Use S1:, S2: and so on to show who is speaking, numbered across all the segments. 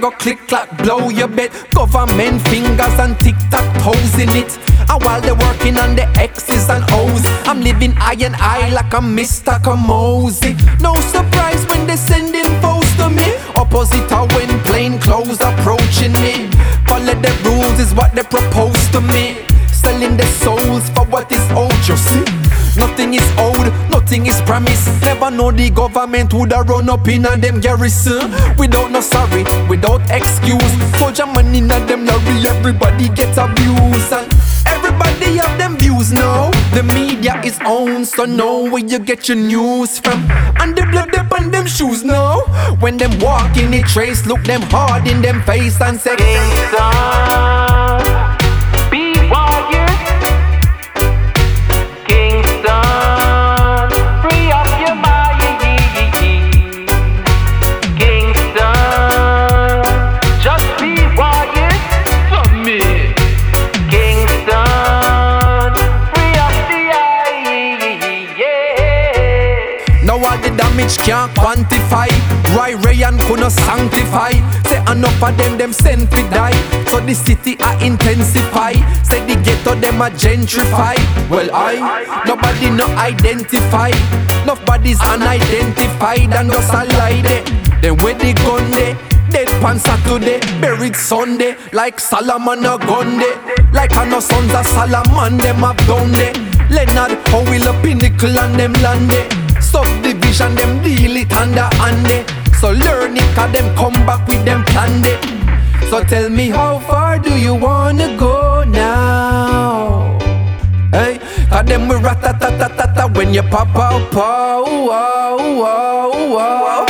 S1: go click clack, blow your bed. Government fingers and tick tock toes in it. And while they're working on the X's and O's, I'm living eye and eye like I'm Mr. Kamosi. No surprise when they sending foes to me. Opposite when plain clothes approaching me. Follow the rules is what they propose to me. Selling their souls for what is owed, you see. Nothing is owed, nothing is promised. Never know the government would have run up in a them garrison. Without no sorry, without excuse. Soldier money in a them lorry, everybody gets abused. And everybody have them views now. The media is owned, so know where you get your news from. And the blood up on them shoes now. When them walk in the trace, look them hard in them face and say, damage can't quantify. Roy Rayan couldn't sanctify. Say enough of them, them sent fi die. So the city I intensify. Say the ghetto them a gentrify. Well I nobody no identify. Nobody's unidentified and just a lie there. Then where the gun there? Dead pan Saturday, buried Sunday, like Solomon a gun day. Like I know sons of Solomon, them have done day. Leonard, how will a pinnacle and them land it? Subdivision, them deal it under hand it. So learn it, cause them come back with them plan. So tell me how far do you wanna go now? Hey, cause them we rat-a-tat-tat-tat when you pop out, pow, wow, wow, wow.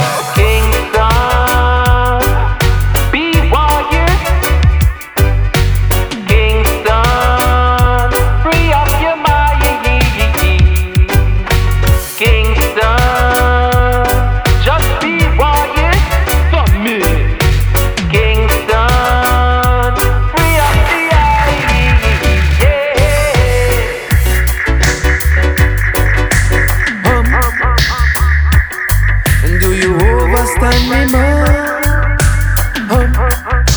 S1: You overstand me, man? Um,